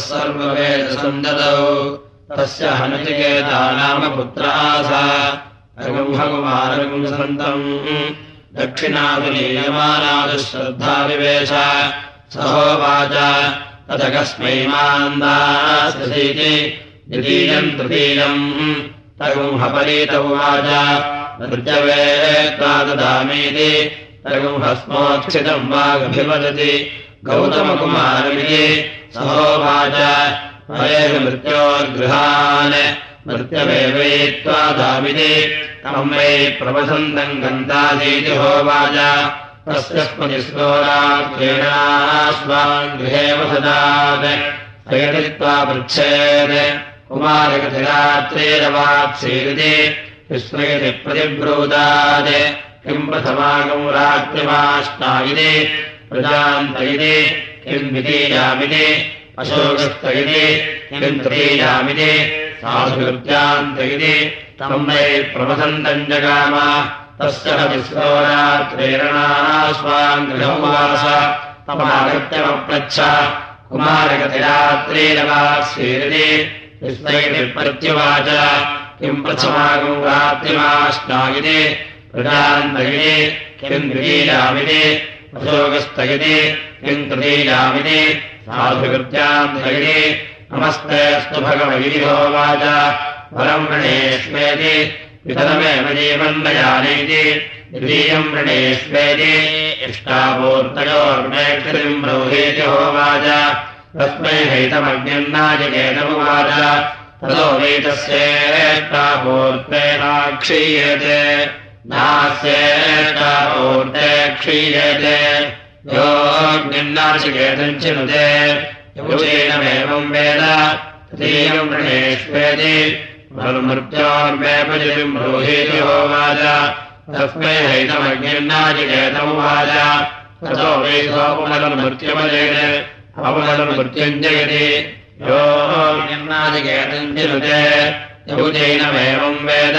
सर्ववेदसन्दतौ तस्य हनचिकेता नाम पुत्रासा रघुहकुमारगुंसन्तम् दक्षिणादुलीयमानादुश्रद्धाविवेश सहोवाच तथ कस्मै मान्दासीति द्वितीयम् तृतीयम्। तगुंहपरीत उवाच नृत्यवेत्त्वा ददामीति। तगुंहस्मोत्थितम् वागभिवदति गौतमकुमारमिति सहोवाच। हरेः मृत्योर्गृहान् मृत्यवेवयित्वा दामिति तम् वै प्रवसन्तम् गन्तासीति होवाच। तस्य स्मतिस्कोराक्रीणास्वान् गृहे वसदात् प्रयटित्वा पृच्छेत् कुमारकथिरात्रेरवाप्सीरिति विस्मयति प्रतिब्रूदात्। किम् प्रथमागम् रात्रिमाष्टा इति प्रजान्त इति किम् द्वितीयामिति अशोकस्त इति किम् तृतीयामिति इति तम् वै प्रवसन्तम् जगाम तस्य तमागत्यमप्रच्छ कुमारगतिरात्रेरवाप्सीरिति विस्मयति प्रत्युवाच किम् प्रथमागम् रात्रिमाष्टागिति प्रजान्तगिति किम् द्वितीयामिति अशोकस्तगिति किम् तृतीयामिति साधुकृत्यान्तगिति नमस्ते अस्तु भगवगिरि होवाच वरम् वृणेष्वेति नयानीति द्वितीयम् वृणेष्वेति इष्टापूर्तयोर्मेक्षतिम् ब्रूहीति होवाच तस्मै हैतमज्ञन्नायकेतमुवाच ततो वैतस्येष्टापूर्तेनाक्षीयते नास्येष्टापूर्ते क्षीयते। योऽग्निन्नाचिकेतम् चिनुते योजेनमेवम् वेद। तृतीयम् वृणेष्वेति मृत्योर्वेपजितिम् ब्रूहीति होवाच। तस्मै हैतमज्ञन्नाचिकेतमुवाच ततो वैसोपमलमृत्युमजेन अपमलमृत्युम् जयति यो निर्णादिकेतम् चिनुते यौजैनमेवम् वेद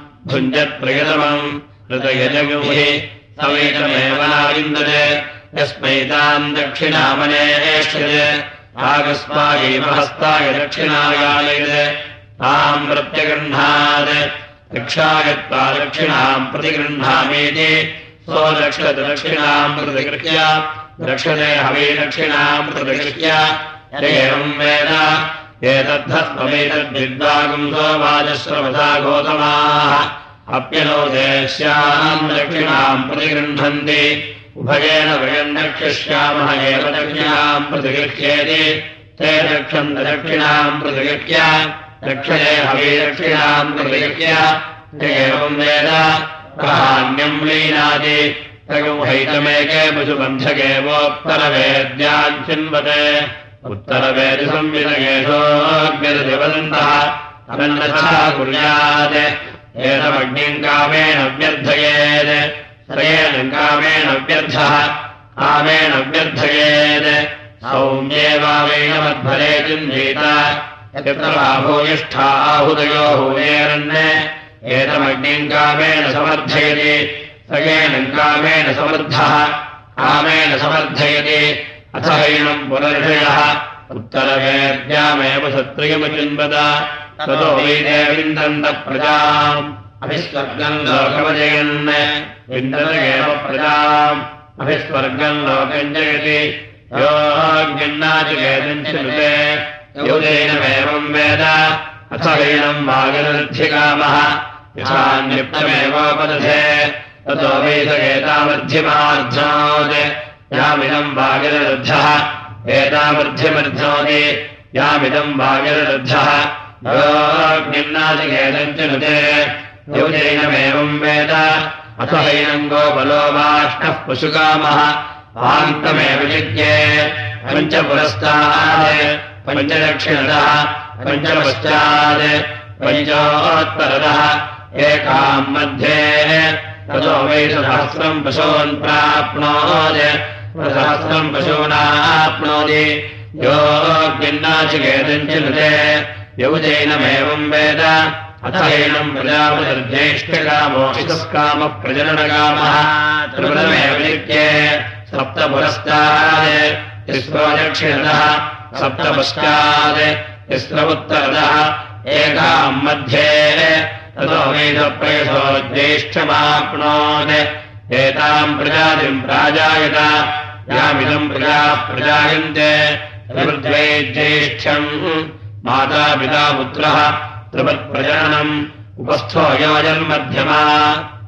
भुञ्जत्प्रियतमम् हृदयजगुहि समेतमेव नाविन्दते यस्मै ताम् दक्षिणामनेष्यते आकस्मायैव हस्ताय दक्षिणागालयते ताम् प्रत्यगृह्णात् दक्षागत्वा दक्षिणाम् प्रतिगृह्णामीति स्वदक्षदक्षिणाम् प्रतिगृह्य दक्षते हवे दक्षिणाम् प्रतिगृह्य एवम् वेद एतद्धस्ममेतद्विद्वागम् सोवाजश्रवसा गोतमाः अप्यनो देश्याम् दक्षिणाम् प्रतिगृह्णन्ति। उभयेन वयम् दक्षिष्यामः एव दक्षिणाम् प्रतिगृह्येति। ते दक्षम् दक्षिणाम् प्रतिगृह्य दक्षिणे हवे दक्षिणाम् प्रतिगृह्य। एवम् वेद प्राण्यम् लीनादि। तगुहैतमेके पशुबन्धकेवोत्तरवेद्याम् चिन्वते उत्तरवेदिसंविदगेशोऽग्निर्दिवदन्तः अनन्नच्छा कुर्यात्। एतमग्निम् कामेन व्यर्थयेत्। कामेन व्यर्थः। कामेन व्यर्थयेत्। सौम्येवामेन मद्भरे चिन्धीत यत्र लाभोयिष्ठा आहुदयो हुवेरन् एतमग्निम् कामेन समर्थयति। श्रयेण कामेन समर्थः। कामेन समर्थयति अथ हैनम् पुनर्षयः उत्तरवेद्यामेव क्षत्रियमचिन्वद ततो वैदे विन्दन्तप्रजाम् अभिस्वर्गम् लोकमजयन्। विन्दत एव प्रजाम्। अभिस्वर्गम् लोकम् जयति। योऽग्निन्नाचिकेतम् चिनुते योजैनमेवम् वेद। अथ हैनम् वागनर्ध्यकामः यथान्युक्तमेवोपदधे ततो वैधगेतामध्यमार्ध्नोत् यामिदम् वागिररुद्धः एतामध्यमर्ध्नोति यामिदम् वागिररुद्धः योऽग्निन्नाचिकेतम् चिनुते योजैनमेवम् वेद। अथ हैनम् गोपलो वाष्णः पशुकामः वान्तमेव जिज्ञे पञ्चपुरस्तात्, पञ्चदक्षिणतः, पञ्चपश्चात्, पञ्चोत्तरतः एकाम् मध्ये। ततो वै सहस्रम् पशून् प्राप्नोति। सहस्रम् पशूनाप्नोति योग्यन्नाचिकेतम् चिनुते यौजैनमेवम् वेद। अथैनम् प्रजापतिर्ज्येष्ठकामोषितस्कामः प्रजननकामः त्रिपदमेव नित्ये सप्तपुरस्तात् तिस्रोदक्षिणतः सप्तपश्चात् तिस्रमुत्तरतः एकाम् मध्ये। ततो वेदप्रयसो ज्येष्ठमाप्नोत्। एताम् प्रजातिम् प्राजायत यामिदम् प्रजाः प्रजायन्ते त्रिवृद्वे ज्येष्ठ्यम्। मातापिता पुत्रः त्रिवत्प्रजननम्। उपस्थो योजन्मध्यमा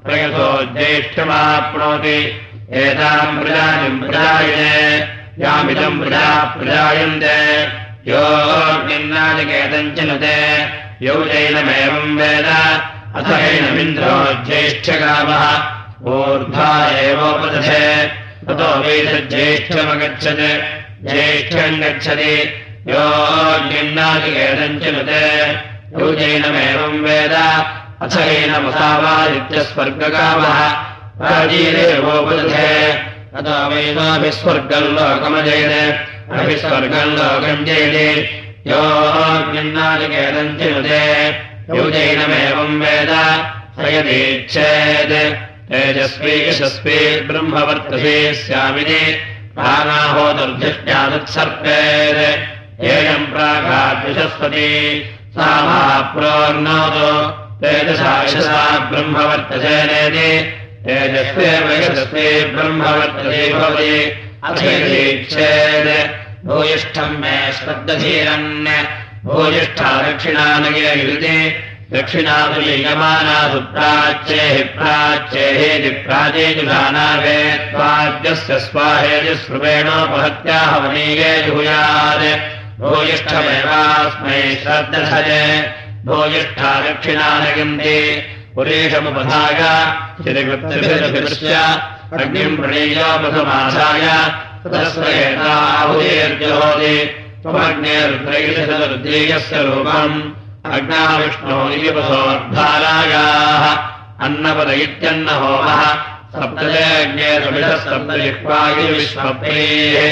प्रयतो ज्येष्ठमाप्नोति एताम् प्रजातिम् प्रजायते यामिदम् प्रजाः प्रजायन्ते। योग्यन्नादिकेतम् चिनुते यौजैनमेवम् वेद अथ हैनमिन्द्रो ज्येष्ठकामः ऊर्ध्वा एवोपदधे ततो वेदज्येष्ठमगच्छत् ज्येष्ठम् गच्छति। योग्यन्नादिकेतम् चिनुते यौजैनमेवम् वेद अथ हैनमसावादित्यस्वर्गकामः प्राचीरेवोपदधे ततो वेदाभिस्वर्गम् लोकमजयते अभिस्वर्गम् लोकम् जयते योग्यन्नादिकेतम् चिनुते योजैनमेवम् वेद स यदीच्छेत् तेजस्वी यशस्वी ब्रह्मवर्तसे स्यामिनि प्राणाहोदर्धिष्ठ्यादुत्सर्पेत् येयम् प्रागाद्विशस्पति सा महाप्रोर्नोतु तेजसा यशसा ब्रह्मवर्तसे नेति। तेजस्वेव यशस्वी ब्रह्मवर्तसे भवति। अथेच्छेत् भूयिष्ठम् मे श्रद्धधीरन्। भूयिष्ठा दक्षिणानगे दक्षिणादुलीयमानासु प्राच्येहि प्राच्येहेति प्राचेजुषानावेत्वाद्यस्य स्वाहेजुस्रुवेणोपहत्याः वनीये भूयिष्ठमेवास्मै श्रद्धधये भूयिष्ठा दक्षिणानगन्ति। पुरेशमुपधाय श्रीकृत्यभिदृश्य अग्निम् तस्वैताहुतीर्जहोति त्वमग्नेरुद्रैशतरुद्रीयस्य रूपम् अग्नाविष्णो निपसोर्धारायाः अन्नपद इत्यन्न होमः सप्तजे अग्ने समिधः सप्तजिह्वायुविश्वप्रेः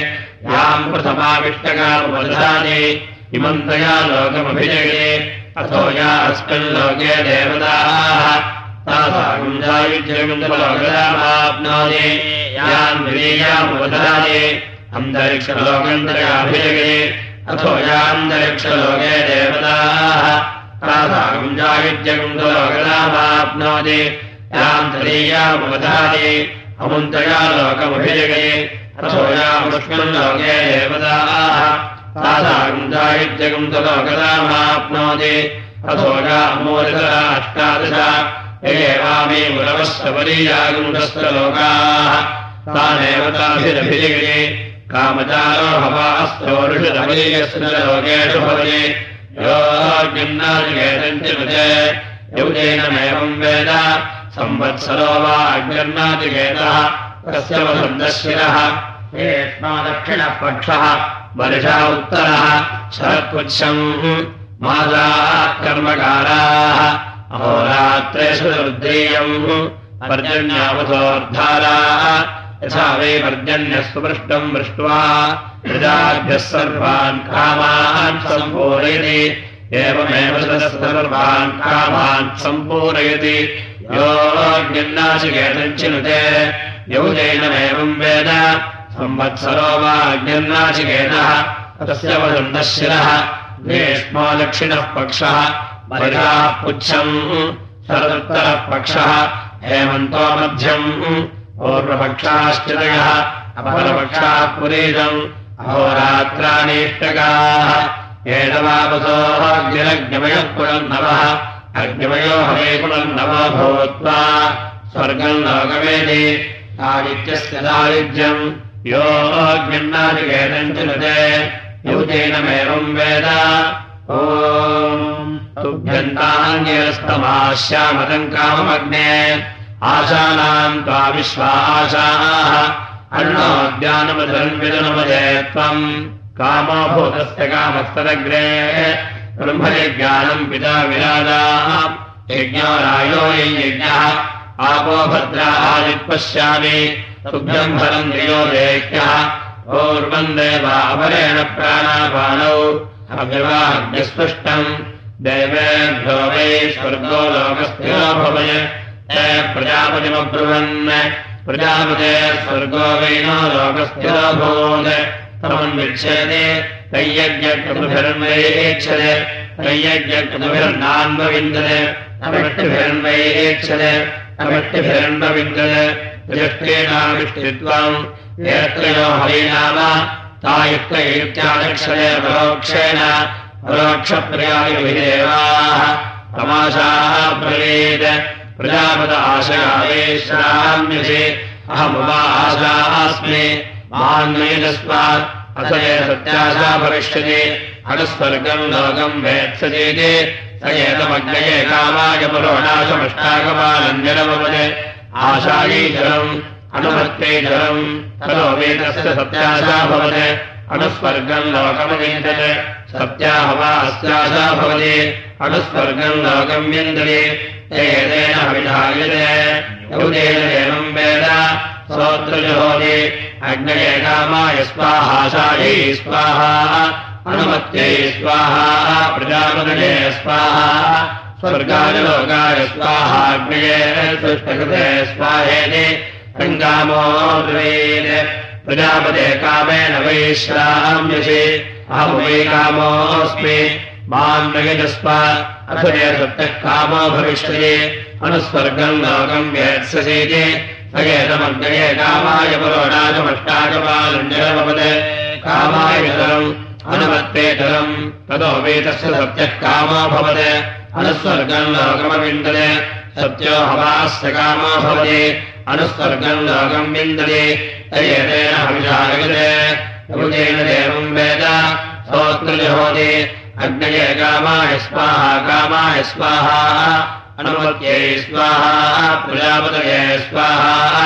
याम् प्रथमाविष्टकामुपदधानि। इमम् तया लोकमभिजगे अथो या अस्मिल्लोके देवताः। तासागुञ्जायुज्यगुञ्जलोकदामाप्नोति याम् द्वितीयामुपदधानि अन्तरिक्षलोकन्तरयाभिजगे अथो यान्तरिक्षलोके देवताः तासागुञ्जायुज्यगुञ्जलोकदामाप्नोति याम् तृतीयामुपदधानि अमुन्तया लोकमभिजगे। अथो यामुष्मल्लोके देवताः। अष्टादश एवामी मुरवस्तवरीयागुण्डस्थलोकाः तानेव ताभिरभिजगे कामचारो हवास्तोरुषदमलीयस्य लोकेषु भवति योऽग्निन्नादिकेतञ्चिनुते यौजेनमेवम् वेद। संवत्सरो वा अग्निर्नादिकेतः। तस्य वसन्तशिरः। हेष्मा दक्षिणः पक्षः वर्षा उत्तरः। शरत्पुच्छम् मासाः कर्मकाराः अहोरात्रेषु रुद्रीयम् पर्जन्यावधोर्धाराः यथा वै पर्जन्यः सुपृष्टम् दृष्ट्वा प्रजाभ्यः सर्वान् कामान् सम्पूरयति एवमेव सर्वान् कामान् सम्पूरयति। योऽग्निन्नाचिकेतञ्चिनुते यौजैनमेवम् वेद। संवत्सरो वा अग्निर्नाचिकेतः तस्य वसन्तः शिरः। ग्रीष्मो दक्षिणः पक्षः वर्षाः पुच्छम् शरदुत्तरः पक्षः हेमन्तो मध्यम् पूर्वपक्षाश्चितयः अपरपक्षाः पुरीशम् अहोरात्राणीष्टकाः। एतवापसोः अग्निरग्निमयः पुनर्नवः अग्निमयो हवे पुनर्नवो भूत्वा स्वर्गम् लोकमेति आदित्यस्य दारिद्र्यम् यो अग्निन्नादिकेतम् चिनुते यूतेनमेवम् वेद। ॐ तुभ्यन्तान्यस्तमाश्यामतम् काममग्ने आशानाम् त्वा विश्वाशाः अर्णोद्यानमधन्विदनुमदे त्वम् कामो भूतस्य कामस्तदग्रे ब्रह्मयज्ञानम् पिता विराजाः यज्ञो रायो यज्ञः आपो भद्रा आदिपश्यामि तुभ्यम् फलम् दियो देह्यः पूर्वम् देवापरेण प्राणापानौ अव्यवाग्निस्पृष्टम् देवेभ्यो वै स्वर्गो लोकस्थिरोभवय ते प्रजापतिमब्रुवन् प्रजापते स्वर्गो वैनो लोकस्थिरोभूत् तमन्विच्छेदे तय्यज्ञकृतुभिर्न्वैक्षते तय्यज्ञकृतुभिर्नान्वविन्दते अमिष्टिभिर्न्वैक्षते अमिष्टिभिरन्वविन्दते दृष्टेनाविष्टित्वम् यत्रयो हरिनाम तायुक्तैत्यादक्षरे परोक्षेण परोक्षप्रियायुभिदेवाः तमाशाः ब्रवीत् प्रजापद आशयावेश्राम्यसि अहमुपा आशास्मि मान्वयस्मात् अथ ये सत्याशा भविष्यति। अनुस्वर्गम् लोकम् वेत्सतीति स पुरोणाशमष्टाकपालञ्जलमवत् आशायीजलम् अनुमत्तेजलम् ततो वेदस्य सत्याशा भवत्। अनुस्वर्गम् लोकमविन्दत्। सत्याह वा अस्याशा भवति अनुस्वर्गम् विन्दति एतेन हविधायते यौदेन एवम् वेद। सोत्रजुहोति। अग्नये कामाय स्वाहाशायै स्वाहा। अनुमत्यै स्वाहा। प्रजापतये स्वाहा। स्वर्गाय लोकाय स्वाहाग्नये सृष्टकृते स्वाहेति। सङ्गामो प्रजापते कामेन वैश्राम्यसि। अहम् वै कामोऽस्मि। माम् नयजस्व अथ ये सत्यः कामो भविष्यति। अनुस्वर्गम् लोकम् स एतमग्नये कामाय पुरोणाचमष्टाकपालञ्जलमपत् कामायतरम् वेतस्य सत्यः कामो भवत्। अनुस्वर्गम् लोकमविन्दते। सत्यो हवास्य कामो भवति। अनुस्वर्गम् युतेन देवम् वेद। सोऽत्रजहोति अग्नये कामाय स्वाहा कामाय स्वाहा अनुमत्यै स्वाहा प्रजापतये स्वाहा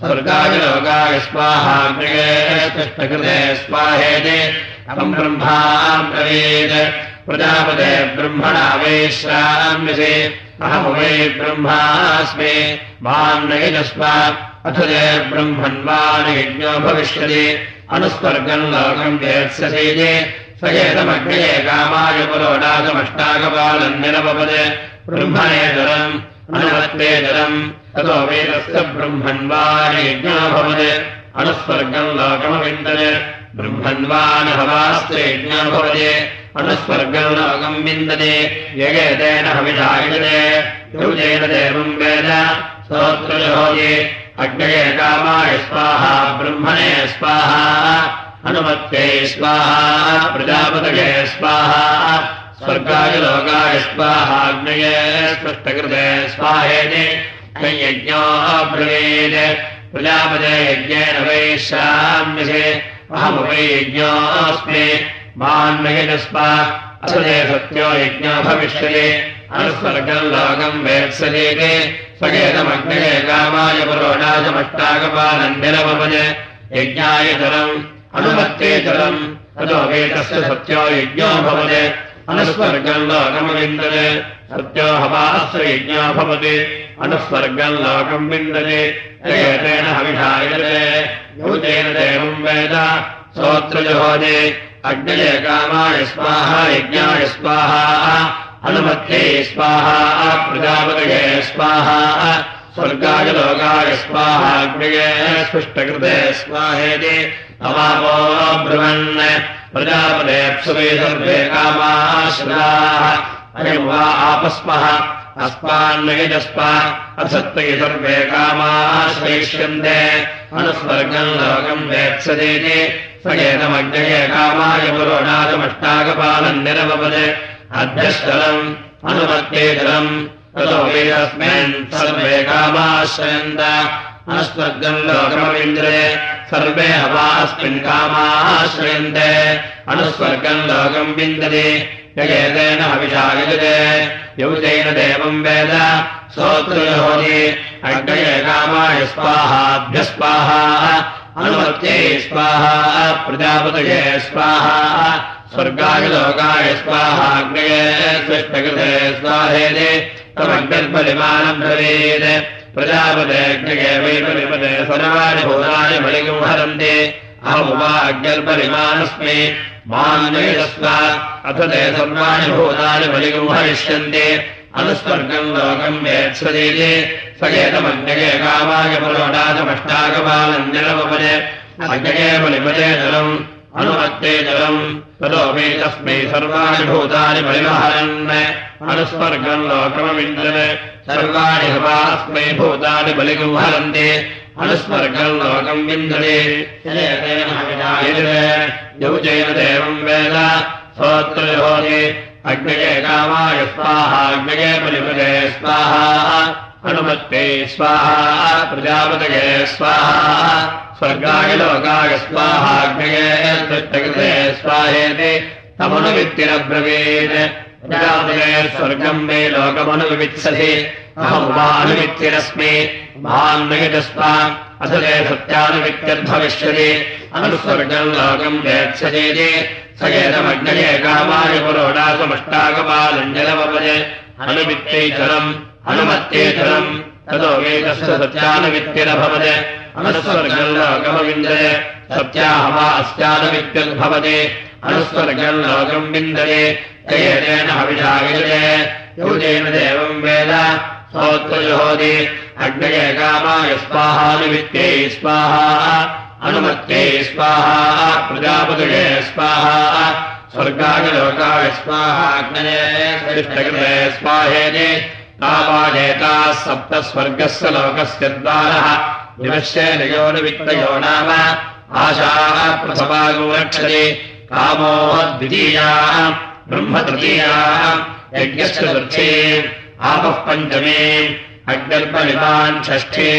स्वर्गाय लोकाय स्वाहाग्नये तिष्ठकृते स्वाहेति तम् ब्रह्मा ब्रवीत् प्रजापते ब्रह्मणा वैश्राम्यसि अहम् वै ब्रह्मास्मि माम् नयजस्व अथ ते ब्रह्मन्वानयज्ञो भविष्यति अनुस्वर्गम् लोकम् वेत्स्यसीति स एतमग्नये कामाय पुरोडासमष्टाकपालम् निरपपत् ब्रह्मणेतरम् अनुमत्तेतरम् ततो वेदस्य ब्रह्मन्वानयज्ञो भवत् अनुस्वर्गम् लोकमविन्दत्। ब्रह्मन्वानहवास्य यज्ञो भवति अनुस्वर्गम् लोकम् विन्दते। यगेतेन हविषायते युजेन देवम् वेद सोऽत्रजहोति अग्नये कामाय स्वाहा। ब्रह्मणे स्वाहा अनुमत्यै स्वाहा प्रजापतये स्वाहा स्वर्गाय लोकाय स्वाहाग्नये स्पष्टकृते स्वाहेति यज्ञो ब्रवीत् प्रजापते यज्ञेन वैश्राम्यसे अहमुपयज्ञोऽस्मि मान्मयजस्व असदे सत्यो यज्ञो भविष्यति अनुस्वर्गम् लोकम् वेत्सलीति स्वगेतमग्नये कामाय पुरोणाचमष्टाकपालम् निरमपज यज्ञाय जलम् अनुमत्ते जलम् ततो वेदस्य सत्यो यज्ञो भवति अनुस्वर्गम् लोकमविन्दते सत्यो हवास्य यज्ञो भवति अनुस्वर्गम् लोकम् विन्दते एतेन हविषायते यूतेन देवम् वेद सोऽत्रजहोदे अग्नये कामाय स्वाहा यज्ञाय स्वाहा अनुमत्ये स्वाहा प्रजापतये स्वाहा स्वर्गाय लोकाय स्वाहाग्नये स्पृष्टकृते स्वाहेति अवापो ब्रुवन् प्रजापतेप्सुवे सर्वे कामाश्राः अयम् वा आपस्मः अस्मान्नयजस्व असत्त्वयि सर्वे कामाश्रयिष्यन्ते। अनुस्वर्गम् लोकम् वेत्सदेति सगेतमग्नये कामाय पुरोणादमष्टाकपालम् निरवपत् अध्यश्चलम् अनुमत्ते जलम् ततो वेदस्मिन् सर्वे कामाश्रयन्त। अनुस्वर्गम् लोकमविन्द्रे सर्वे हवास्मिन् कामाश्रयन्ते। अनुस्वर्गम् लोकम् विन्दते। यगेतेन हविषायजते यौतेन देवम् वेद। सोऽत्रयोति अग्नये कामाय स्वाहाभ्यस्वाहा अनुमत्यै स्वाहा प्रजापतये स्वाहा। स्वर्गाय लोकाय स्वाहेदे तमग्निर्परिमाणम् भवेत् प्रजापतेऽग्नये वै परिपदे सर्वाणि भूतानि बलिगम् हरन्ति अग्निर्परिमाणस्मि मान्यस्व अथ ते सर्वाणि भूतानि बलिगम् हरिष्यन्ति अनुस्वर्गम् लोकम् वेत्सदीति सकेतमग्नये कामाय पुरोडाचमष्टाकपालम् जलमपदे अग्नये बलिपदे जलम् अनुमत्ते जलम् ततोपि तस्मै सर्वाणि भूतानि बलिमहरन् अनुस्वर्गम् लोकमविन्दन् सर्वाणि हवास्मै भूतानि बलिगम् हरन्ति अनुस्वर्गम् लोकम् विन्दते यौचैन देवम् वेद। सोत्रयोनि अग्नये कामाय स्वाहा। अग्नये बलिपदे स्वाहा। अनुमत्ते स्वाहा। प्रजापतये स्वाहा स्वर्गाय लोकाय स्वाहाग्नये दृष्टकृते स्वाहेति तमनुवित्तिरब्रवीत्। प्रजापतये स्वर्गम् मे लोकमनुवित्सति अहमुपानुवित्तिरस्मि। महान्नगितस्वा अथ सत्यानुवित्तिर्भविष्यति अनुस्वर्गम् लोकम् वेत्सचेति स एतमग्नये कामाय जलम् अनुमत्ते ततो वेदस्य सत्यानुवित्तिरभवत् अनुस्वर्गम् लोकमविन्दते सत्याहवा अस्यानुवित्तिर्भवति अनुस्वर्गम् लोकम् विन्दते तेन हविषागिरे योजेन देवम् वेद सोत्रजुहोति अग्नये कामाय स्वाहानुवित्त्यै स्वाहा अनुमत्यै स्वाहा प्रजापतये स्वाहा स्वर्गाय लोकाय स्वाहाग्नये श्रेष्ठकृते स्वाहेति तावाजेताः सप्तस्वर्गस्य लोकस्य द्वारः विवश्येनयोनुवित्तयो नाम। आशाः प्रथमागो रक्षति कामो द्वितीयाः ब्रह्मतृतीयाः यज्ञस्य चतुर्थी आपः पञ्चमे अग्निर्बलिमान् षष्ठी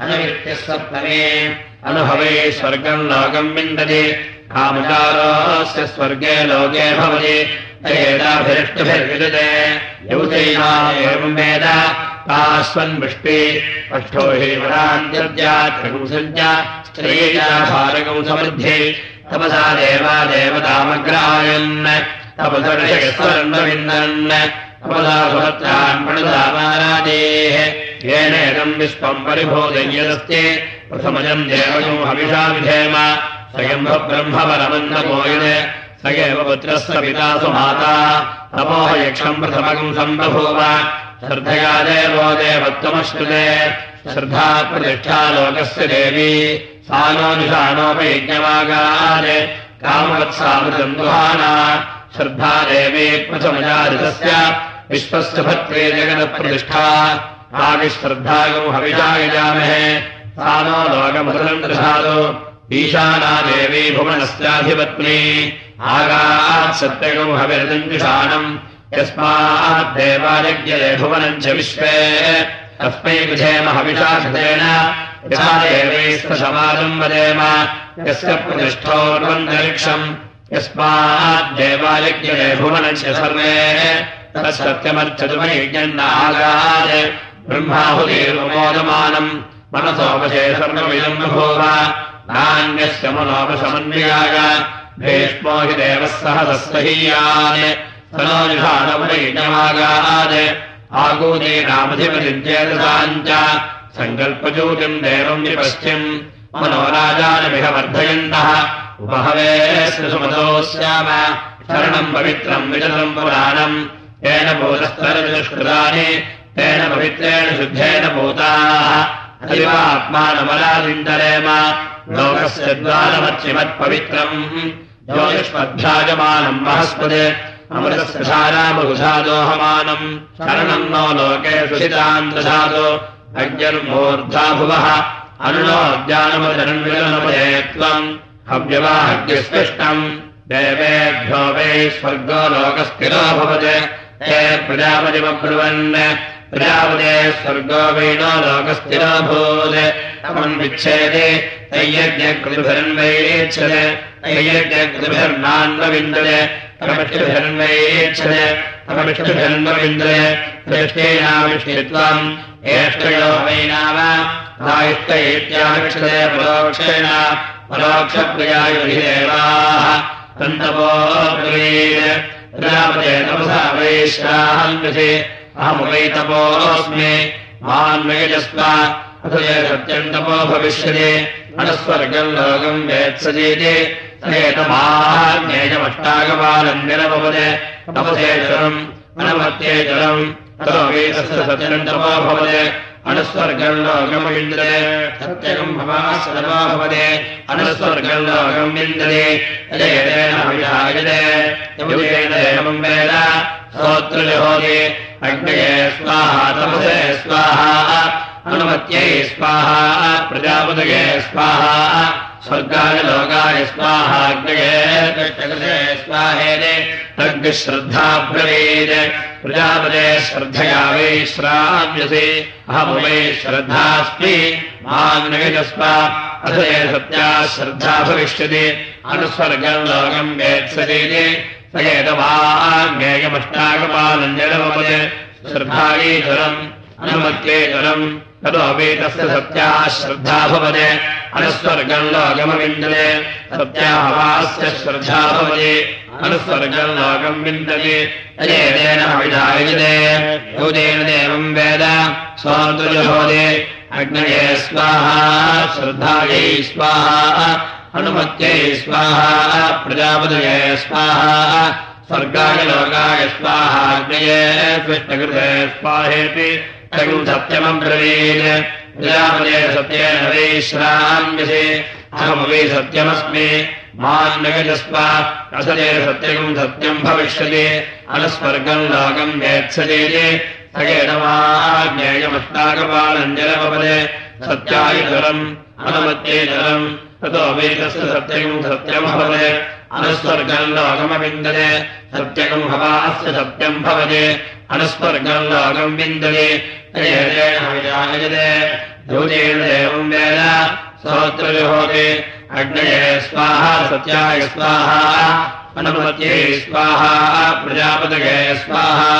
अनुवित्यः सप्तमे अनुभवे स्वर्गम् लोकम् विन्दति। कामचारोऽस्य स्वर्गे लोके भवति तास्वन्वृष्टि पष्ठो हि वरान्त्यर्जात्रिपुंसञ्जा स्त्रीया भारकम् समृद्धि तपसा देवा देवतामग्रायन् तपसर्षस्वर्णविन्दन् तपसा सुभद्रान् प्रणदामारादेः येनेदम् विश्वम् परिभोजयदस्ति प्रथमजम् देवयो हविषा विधेम स्वयम्भब्रह्मवरमन्नमोयने स एव पुत्रस्य पिता सुमाता, तपोह यक्षम् प्रथमकम् सम्बभूव श्रद्धया देवो देवत्वमश्नुते श्रद्धा प्रतिष्ठा लोकस्य देवी। सा नो निशानोपयज्ञमागान् कामवत्सामृतम् दुहाना श्रद्धा देवी प्रथमजातस्य विश्वस्य भत्रे जगदप्रतिष्ठा। आविश्रद्धागम् हविषा यजामहे सा नो लोकमृतम् दृशादो ईशाना देवी भुवनस्याधिपत्नी। आगात् सत्यगम् हविरदञ्जुषाणम् यस्माद्देवायज्ञये भुवनम् च विश्वे तस्मै विधेम हविषाशतेन यथा देवैस्तसमाजम् वदेम। यस्य प्रतिष्ठोर्वन्तरिक्षम् यस्माद्देवायज्ञये भुवनम् च सर्वे तत्सत्यमर्थतु यज्ञन्नागात् ब्रह्माहुतिर्मोदमानम् मनसोपशे सर्वमिदम् बभूव नान्यस्य मनोपशमन्वियाय भीष्मो हि देवः सह तस्वहीयान् आगूदीनामधिपतिञ्चेतसाम् च। सङ्कल्पजूतिम् देवम् विपश्चिम्। मनोराजानमिह वर्धयन्तः उपहवेस्य सुमतो पवित्रम् विचलम् पुराणम्। तेन भूतस्तरविदुष्कृतानि। तेन पवित्रेण शुद्धेन भूताः। ज्योतिष्मद्भ्याजमानम् महस्पदे अमृतस्य शरणम् नो लोके सुषिताम् दधातु। अज्ञर्मूर्धा भुवः अनुनोद्यानमजन्विलनपदे त्वम् हव्यवाहव्यस्पृष्टम् देवेभ्यो वै स्वर्गो लोकस्थिरो भवत्। ते प्रजापतिमब्रुवन्। प्रजापते स्वर्गो तमन्विच्छेदे तय्यज्ञकृतिभिरन्वैच्छते तय्यज्ञकृतिभिर्नान्वविन्दते प्रतिष्ठेनाविष्टित्वम् एष्टयो वै नाम। इष्ट इत्याविक्षते परोक्षेण परोक्षप्रियायुभिदेवाः तन्तपो प्रजापते तपसा वैश्राहन्विषे अहमुपैतपोऽस्मि मान्वयजस्व अथ ये सत्यम् तपो भविष्यति। अनस्वर्गम् लोकम् वेत्सजेति ज्ञेयमष्टागपालम् निरभवते तपसे जलम् अनमत्ये जलम् ततो वेदस्य सत्यम् तपो भवते अनुस्वर्गम् विन्दते यजेन वेद श्रोत्रजहोदे अग्नये स्वाहा स्वाहा अनुमत्यै स्वाहा प्रजापतये स्वाहा स्वर्गाय लोकाय स्वाहाग्नये स्वाहेने तग्श्रद्धा ब्रवीत् प्रजापते श्रद्धया वै श्राव्यसे अहमवै श्रद्धास्मि। माग्नयजस्व अथ ये सत्या श्रद्धा भविष्यति। अनुस्वर्गम् लोकम् वेत्सते। स एतवाज्ञेयमष्टाकपालञ्जलभवते श्रद्धायीधरम् अनुमत्ये जलम् ततोपि तस्य सत्याः श्रद्धा भवते अनुस्वर्गम् लोकमविन्दते। सत्याहवास्य श्रद्धा भवति अनुस्वर्गम् लोकम् विन्दति। अजेतेन विधायते योजेन देवम् वेद स्वान्तुजहोदे अग्नये स्वाहा श्रद्धायै स्वाहा अनुमत्यै स्वाहा प्रजापतये स्वाहा स्वर्गाय लोकाय स्वाहाग्नये कृष्णकृते स्वाहेति अहमपि सत्यमस्मि। मान्नगजस्व असते सत्यकम् सत्यम् भविष्यति। अनुस्वर्गम् लोकम् वेत्सते सगेणमाज्ञेयमष्टाकपालञ्जलपदे सत्यायुजलम् अनुमत्ये जलम्। ततो सत्यकम् सत्यम् भवते अनुस्वर्गम् लोकमविन्दते। सत्यकम् भवास्य सत्यम् भवते अनुस्वर्गम् लोकम् विन्दते दूतेन देवम् वेद स्तोत्रजहोते अग्नये स्वाहा सत्याय स्वाहा अनुमत्ये स्वाहा प्रजापतये स्वाहा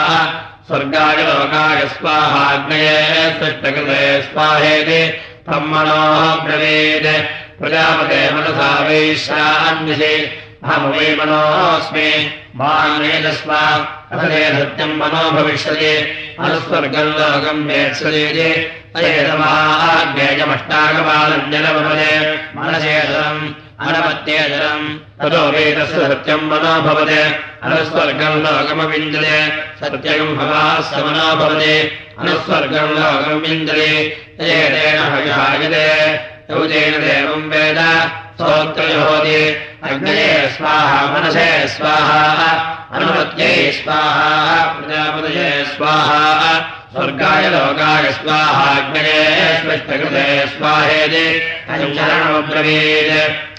स्वर्गाय लोकाय स्वाहा अग्नये सृष्टकृते स्वाहेति ब्रह्मणोः ब्रवीत् प्रजापते मनसा वैश्रान्विषे अहमवै मनोऽस्मि अथले सत्यम् मनो भविष्यति अनुस्वर्गम् लोकम् मनसेतरम् अनमत्येतरम् ततो वेदस्य सत्यम् मनो भवते अनुस्वर्गम् लोकमविन्दते सत्यगम् भवास्य मनो भवते अनुस्वर्गम् लोकम् एतेन हविहायते यौतेन देवम् वेद स्वाहा मनसे स्वाहा अनुमत्यै स्वाहा प्रजापतये स्वाहा स्वर्गाय लोकाय स्वाहेति शरणमब्रवीत्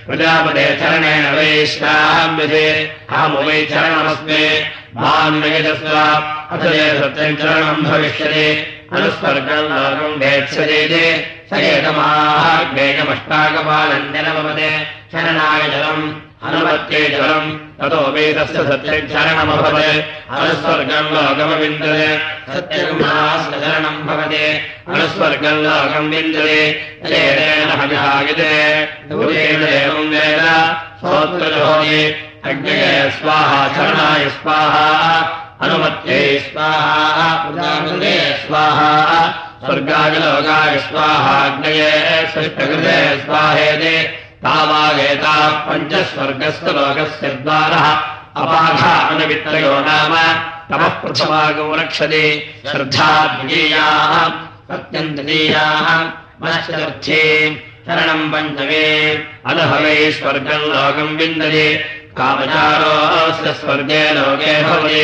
प्रजापते चरणेन वैश्राम्यते अहमुवै चरणमस्मि। मान्वयजस्व अथ ये सत्यम् चरणम् भविष्यति। अनुस्वर्गम् लोकम् वेत्स्यते एतमाहाग्नेयमष्टाकपालञ्जनमपदे शरणाय जलम् अनुमत्ये जलम् ततो वेदस्य सत्यचरणमभवत् अनुस्वर्गम् लोकमविन्दते। सत्यगुणाशरणम् भवते। अनुस्वर्गम् लोकम् विन्दते। एवम् वेद। स्तोत्रजोये अग्नये स्वाहा चरणाय स्वाहा। प्रजापते स्वाहा स्वाहाग्नये सृष्टकृते स्वाहेते तावागेताः पञ्चस्वर्गस्य लोकस्य द्वारः अनवित्रयो नाम तमः प्रथमागो रक्षति श्रद्धा द्वितीयाः सत्यम् तृतीयाः मनश्चतुर्थी शरणम् पञ्चमे अनहवै स्वर्गम् लोकम् विन्दति कामचारोऽस्य स्वर्गे लोके भवति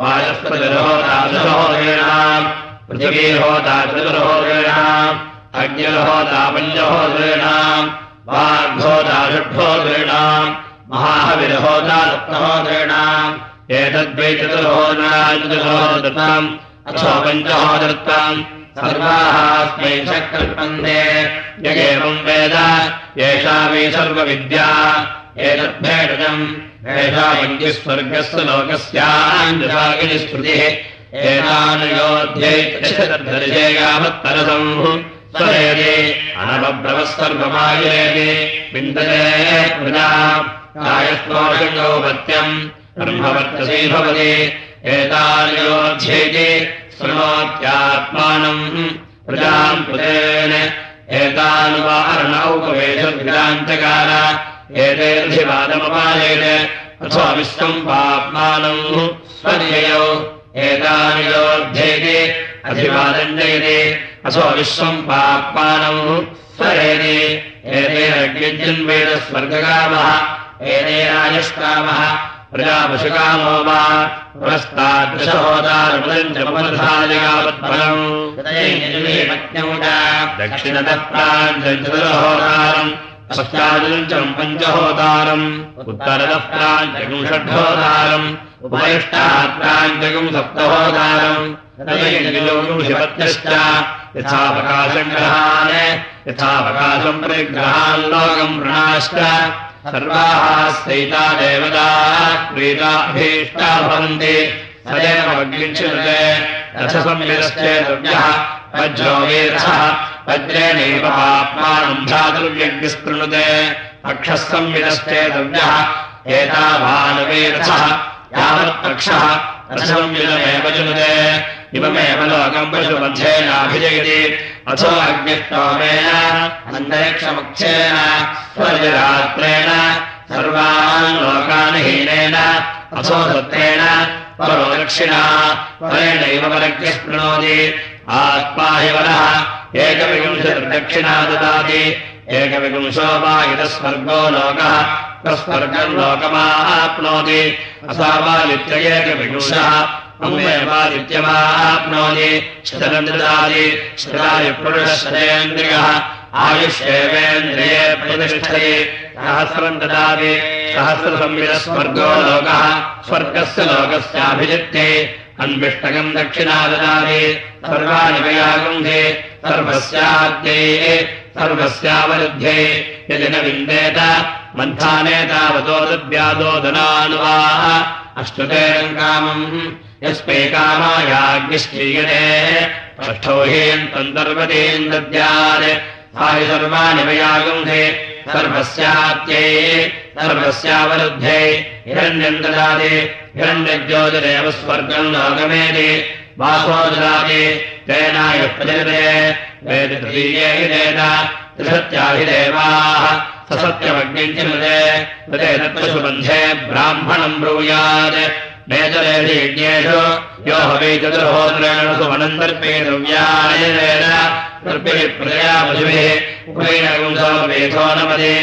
विषकल्पन्ते वाचस्पतिर्होतादृशहोदॄणाम् पृथिवीर्होता चतुर्होदॄणाम् अग्निर्होता पञ्चहोदॄणाम् वाग्भोता षड्भोदॄणाम् महाहविर्होता सप्तहोदॄणाम् एतद्वै चतुर्होदृणाम् अथो पञ्चहोदृत्वम् सर्वाः अस्मै शक्कल्पन्ते यगेवम् वेद एषा वै सर्वविद्या एतद्भेटजम् एषा वङ्गिस्वर्गस्य लोकस्याञ्जसागिनि स्मृतिः एतानुयोध्ये यावत्तरसम् स्वरेदे अनवब्रवः सर्वमायुरेदे विन्दते प्रजा कायस्त्रोषङ्गौपत्यम् ब्रह्मवर्तसी भवति एतानुयोध्येति शृणोत्यात्मानम् प्रजाम् पुतेन एतानुवारणौपवेशविरान्तकार एतेऽधिवादमपायेन अथवा विश्वम् पाप्मानम् स्वर्ययौ अधिवादम् जयते अथवा विश्वम् पाप्मानम् स्वरेति। एतेन स्वर्गकामः एतेनायुष्कामः प्रजापशुकामो वा दक्षिणतः पश्चादुञ्चम् पञ्चहोदारम्। उत्तरतः प्राञ्चकम् षड्होदारम् उपरिष्टात् प्राञ्चकम् सप्तहोदारम् शिवत्यश्च यथावकाशम् ग्रहान् यथावकाशम् परिग्रहान् लोकम् प्रणाश्च सर्वाः स्थैता देवता क्रीता अभीष्टा भवन्ति वज्रो वीरसः वज्रेणैव पाप्मानम् भ्रातुर्यज्ञस्पृणुते पक्षः संविरश्चेतव्यः एतावानुवीरसः यावत्पक्षः रथसंविदमेव चुनुते इममेव लोकम् पशुमध्येनाभिजयति अथो अग्निष्टोमेन अन्तरिक्षमुख्येन स्वर्गरात्रेण सर्वान् लोकान् हीनेन अथो सत्रेण दक्षिणा परेणैव परज्ञः स्पृणोति आत्मा हि वरः एकविंशतिर्दक्षिणा ददाति एकविपुंशो वा इतः स्वर्गो लोकः तस्वर्गम् लोकमाप्नोति असावादित्ययेकविपुंशः अम्बेवादित्यमाप्नोति स्थलम् ददाति स्थलाय पुरुषश्रेन्द्रियः आयुष्येवेन्द्रिये प्रतिष्ठति। सहस्रम् ददाति। सहस्रसंविदस्वर्गो लोकः स्वर्गस्य लोकस्याभिजित्ते। अन्विष्टकम् दक्षिणा ददाति सर्वाणि वयागुन्धे सर्वस्याद्यै सर्वस्यावरुध्ये यदि न विन्देत मन्थाने तावतोदव्यादोदनानुवाः अश्नुतेरम् कामम् यस्मै कामायाग्निश्चीयते पष्ठो हीयन्तर्वतीम् दद्यात् हाय सर्वाणि वयागुन्धे सर्वस्यात्यै सर्वस्यावरुद्धे हिरण्यम् ददाति हिरण्यज्योतिरेव स्वर्गम् लोकमेति वासो ददाति तेनाय प्रजते वेदतृतीये हि देत त्रिसत्याभिदेवाः ससत्यमग्निञ्चिनुते तदेतत्पशुबन्धे ब्राह्मणम् ब्रूयात्। नेतरेषु यज्ञेषु यो प्रजया पशुभिः उपैनगुंसोमेधो नमदे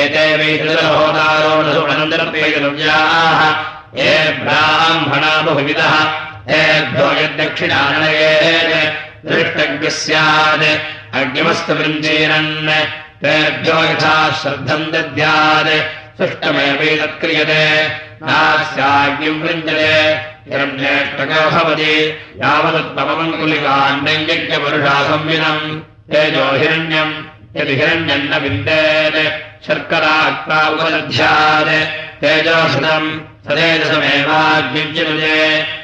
एते वै चतुर्होदारो न सुमनन्तर्पेतव्याः ये ब्राह्मणा तेभ्यो यद्दक्षिणानयेन दृष्टज्ञः स्यात् अग्निमस्तवृञ्जीरन् तेभ्यो यथा श्रद्धम् सृष्टमेवैतत्क्रियते नास्याज्ञम् वृञ्जते हिरण्येष्टको भवति यावदत्पवमङ्कुलिकाण्डम् यज्ञपरुषा संविनम् तेजो हिरण्यम् यदि हिरण्यम् न विन्देत् उपलध्यात् तेजोषदम् सदेजसमेवाग्निञ्चिनुजे अग्निञ्चित्तासोः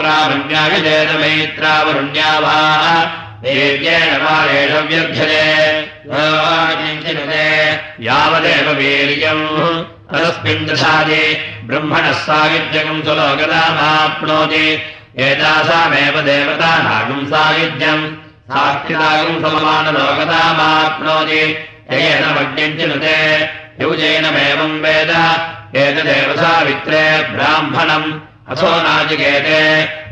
प्रावण्यायजेन मैत्रावरुण्या वा देव्येण वा एष व्यर्थ्यते यावदेव वीर्यम्। तदस्मिन् दशादि ब्रह्मणः सायुज्यकम् सुलोकतामाप्नोति एतासामेव देवतानागम् सायुज्यम्। साक्षितागम् सममानलोकतामाप्नोति येन चिनुते। युजेनमेवम् वेद। एतदेव सावित्रे ब्राह्मणम् असो नाजिकेते,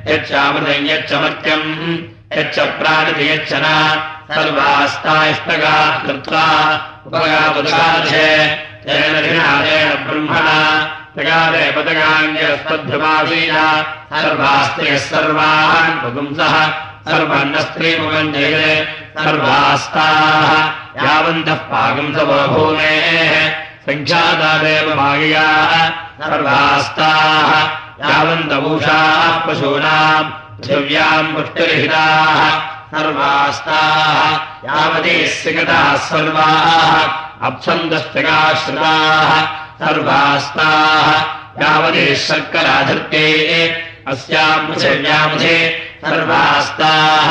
यच्चामृतम् यच्चमर्त्यम् यच्च प्राणिति यच्च न सर्वास्तायष्टगा कृत्वा उपगापदगाधे तेन धिनादेन ब्रह्मणा तगादे पदगाङ्गस्पद्भ्रमासीन सर्वास्त्रियः सर्वान् पुगुंसः सर्वन्नस्त्रीमुपञ्जये सर्वास्ताः, यावन्तः पागुंसवो भूमेः सङ्ख्याता देव सर्वास्ताः। यावन्तभूषाः पशूनाम् पृथिव्याम् पुष्टिरहिताः सर्वास्ताः यावती सिगताः सर्वाः अप्सन्दस्तिकाश्रिताः सर्वास्ताः यावती शर्कराधृत्ये अस्याम् पृथिव्यामुधे सर्वास्ताः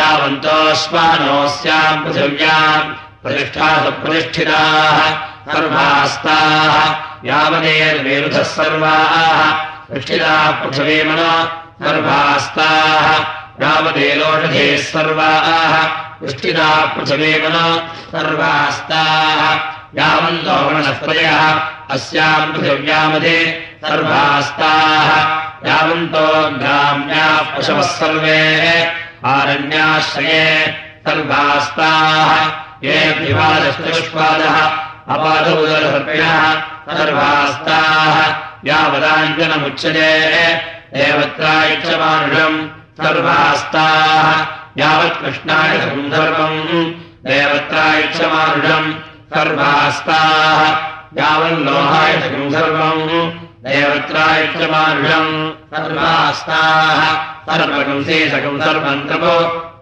यावन्तोऽस्मानोऽस्याम् पृथिव्याम् प्रतिष्ठासुप्रतिष्ठिताः सर्वास्ताः यावदेर्विरुधः सर्वाः पृथिवीमनो सर्वास्ताः यावदेलोषधेः सर्वाः। प्रतिष्ठिताः पृथिवीमनो सर्वास्ताः। यावन्तो वनस्पतयः। अस्याम् पृथिव्यामधे सर्वास्ताः। यावन्तो ग्राम्याः पशवः सर्वे। आरण्याश्रये सर्वास्ताः। ये दिवादश्चुष्पादः अपादोदरसर्पिणः सर्वास्ताः यावदाञ्जनमुच्यते देवत्रायुक्षमानुषम् सर्वास्ताः यावत्कृष्णाय सुन्दर्वम् देवत्रायुक्षमानुषम् सर्वास्ताः यावल्लोहाय सुन्दर्वम् देवत्रायुक्षमानुषम् सर्वास्ताः सर्वकंसेशकम् सर्वम् तपो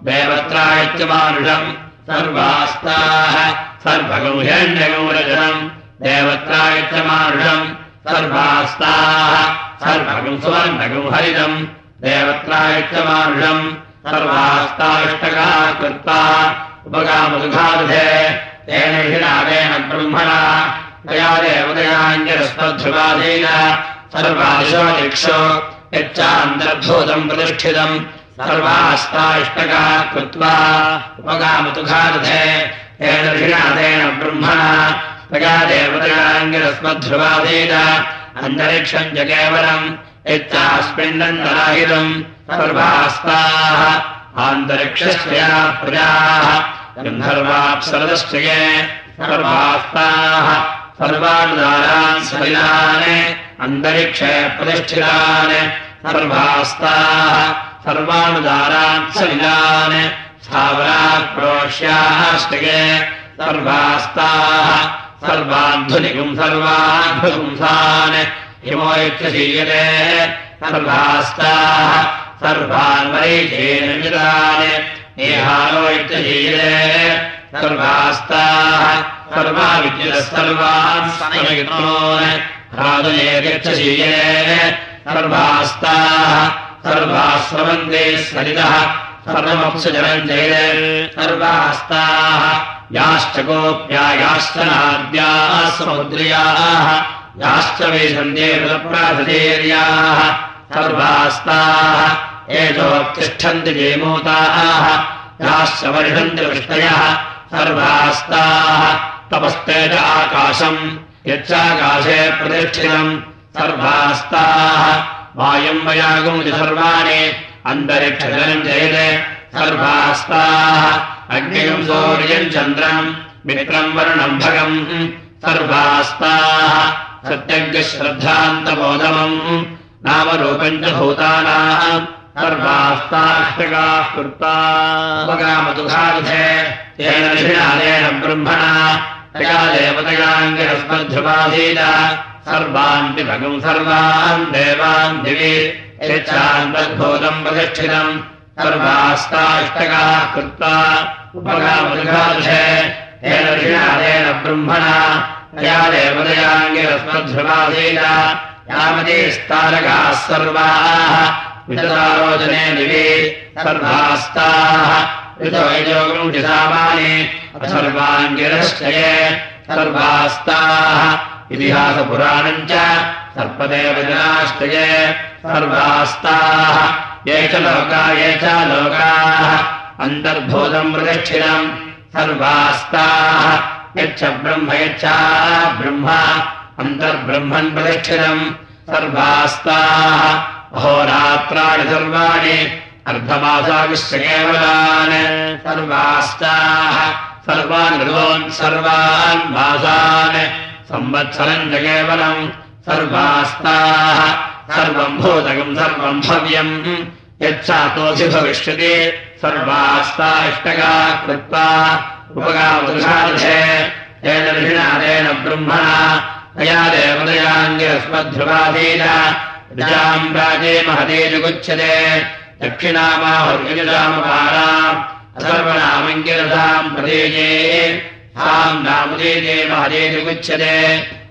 देवत्रायुक्षमानुषम् सर्वास्ताः सर्वगम् हिरण्यगौरजनम् देवत्रायुक्षमानुषम् सर्वास्ताः सर्वगम् सुवर्णगम् हरितम् देवत्रायुक्षमानुषम् सर्वास्ताष्टका कृत्वा उपगामदुघादधे तेन हिरादेन ब्रह्मणा तया देवदयाञ्जलस्पध्रुवादेन सर्वादिशो यच्चान्तर्भूतम् प्रतिष्ठितम् सर्वास्ताष्टका कृत्वा उपगामतुघादधे तेन ब्रह्मणा देवदयाञ्जलस्पध्रुवादेन अन्तरिक्षम् च केवलम् यच्चास्मिन्नन्तराहितम् सर्वास्ताः। आन्तरिक्षस्य प्रजाः गन्धर्वाप्सरदश्च ये सर्वास्ताः। सर्वानुदारान् सलिलान् अन्तरिक्षे प्रतिष्ठितान् सर्वास्ताः। सर्वानुदारान् सलिलान् स्थावराक्रोश्याश्रिये सर्वास्ताः सर्वाध्वनिकम् सर्वाध्वपुंसान् हिमो युक्तशीयते सर्वास्ताः सर्वान् वैजेनमितान् एहारो युक्तशीयते सर्वास्ताः सर्वा विद्युतः सर्वान् राजये गच्छशीयते सर्वास्ताः सर्वाः स्रवन्ते सरितः। सर्वमप्सजनम् जयते सर्वास्ताः याश्च गोप्या याश्च नाद्याः समुद्र्याः याश्च वेशन्ते मृतप्राधतेर्याः सर्वास्ताः एतोत्तिष्ठन्ति जेमूताः याश्च वर्षन्ति वृष्टयः सर्वास्ताः तपस्ते च आकाशम् यच्चाकाशे प्रतिष्ठितम् सर्वास्ताः। वायम् वयागुमुति सर्वाणि अन्तरिक्षजनम् जयते सर्वास्ताः अग्नियम् सौर्यम् चन्द्रम् मित्रम् वर्णम् भगम्। सर्वास्ताः सत्यज्ञश्रद्धान्तबोधमम् नामरूपम् च भूतानाम् सर्वास्ताष्टकाः कृतामतुघाधे तेन निषिणादेन ब्रह्मणा। तया देवतयाङ्गिरस्मध्रुवाधीन सर्वान् विभगम् सर्वान् देवान् दिवि। यच्छान्तद्भूतम् प्रतिष्ठितम् सर्वास्ताष्टकाः कृत्वा उपगामतुघाधे तेन निषिणादेन ब्रह्मणा। तया देवतयाङ्गिरस्मध्रुवाधीन यावतीस्तारकाः सर्वाः। विततारोचने दिवे सर्वास्ताः। ऋतोयजोगुंशिसामानि सर्वाङ्गिरश्चये सर्वास्ताः। इतिहासपुराणम् च सर्पदेवजनाश्चये सर्वास्ताः ये च लोका ये च लोकाः। अन्तर्भूतम् प्रतिष्ठितम् सर्वास्ताः। यच्च ब्रह्म यच्छा ब्रह्म। अन्तर्ब्रह्मन् प्रतिष्ठितम् सर्वास्ताः। अहोरात्राणि सर्वाणि अर्धमासाविश्च केवलान् सर्वास्ताः। सर्वान् ऋतोन् सर्वान् मासान् संवत्सरम् च केवलम् सर्वास्ताः सर्वम् भूतकम् सर्वम् भव्यम्। यच्छातोऽसि भविष्यति। सर्वास्ता इष्टका कृत्वा ब्रह्मणा। तया देवदयाङ्गिरस्मध्रुवाधीन ऋजाम् राजे महते जुगुच्छते। दक्षिणामाहुर्युजामपाराम् सर्वनामङ्गिरसाम् प्रदेये ताम् नामुदेजे महते जुगुच्छते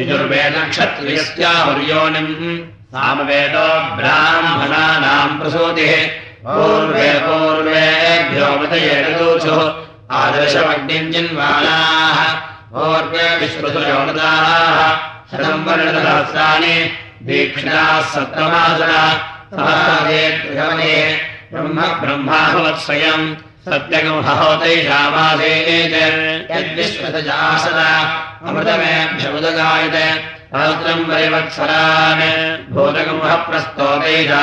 यजुर्वेदक्षत्रियस्याहुर्योनिम्। सामवेदो ब्राह्मणानाम् प्रसूतिः। पूर्वे पूर्वेभ्योमतयेषुः आदर्शमग्निम् चिन्वानाः पूर्वे विश्वसुयोनदाः शतम् वर्णसहस्राणि। दीक्षिणाः सप्तमासुरा। सहस्रे ब्रह्म ब्रह्माभवत्स्वयम् सत्यगम् हहोतैषामासेत् यद्विश्वसजासदा अमृतमेभ्यमुदगायते। सहस्रम् परिवत्सरान्। भूतगम्हः प्रस्तोतैषामासेत्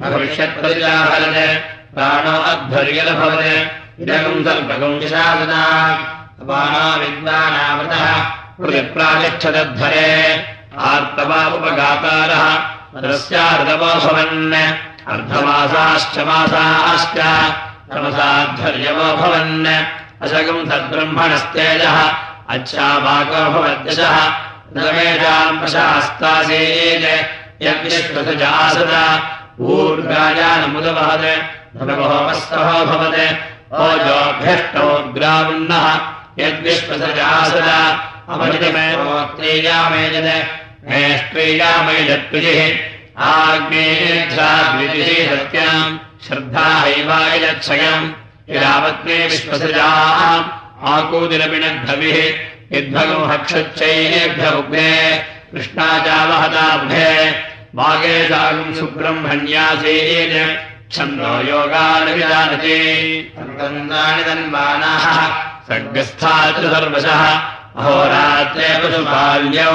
भविष्यत्प्रतिजाहरत् प्राणो अध्वर्यलभवत्। इदगम् सर्वगम् विशासदा। अपाना विद्वानामृतः प्रतिप्रातिष्ठदध्वरे आर्तवामुपगातारः। रस्यार्दवो भवन् अर्धमासाश्च मासाश्च तमसाध्वर्यवो भवन्। अशगम् सद्ब्रह्मणस्तेजः रमेषाम् प्रशास्तासीत्। यज्ञश्वसजासद ऊर्गायानमुदवहत्। नवहोमस्तहो भवत्। ओजोभ्यष्टोग्रावन्नः यद्विश्वसजासद अमृतमेत्रेयामेजत् मे आग्नेयद्विजिः सत्याम् श्रद्धाहैवायजत्सयम् यावत्मे विश्वसजाम् आकूदिरपिणद्भविः यद्भगो हक्षच्चैभ्य उग्रे कृष्णाचावहताब्धे वागे सागम् सुब्रह्मण्यासेन छन्दो योगानविजानते सर्वन्दानि तन्मानाः सर्गस्था च सर्वशः अहोरात्रे पशुपाल्यौ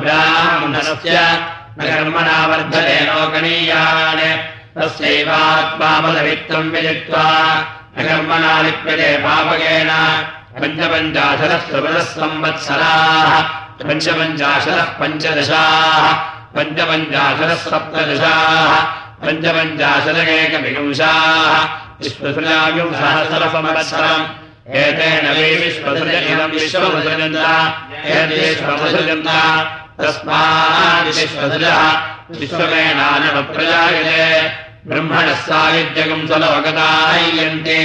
ब्राह्मणस्य न कर्मणा वर्धते लोकनीयान्। तस्यैवात्मापदवित्तम् विदित्वा न कर्मणा लिप्यते पापकेन। पञ्चपञ्चाशतः सुपदः संवत्सराः। पञ्चपञ्चाशतः पञ्चदशाः। पञ्चपञ्चाशतः सप्तदशाः। पञ्चपञ्चाशदकेकविंशाः विश्वसुलायुसहस्रसंवत्सरम् एतेन वै विश्वसृज इदम् विश्वसृजन्त एतेष्वसृजन्त तस्माद्विश्वसृजः विश्वमेनानवप्रजायते ब्रह्मणः सायुज्यगम् सलोकतायन्ति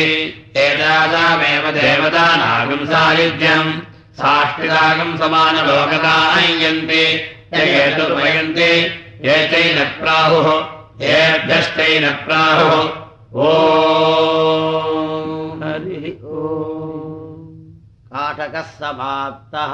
एतासामेव देवतानागम् सायुज्यम् साष्टिरागम् समानलोकतायन्ति येतुर्वयन्ति एतैन प्राहुः येभ्यष्टैन प्राहुः। ओ हरिः ओ काटकः समाप्तः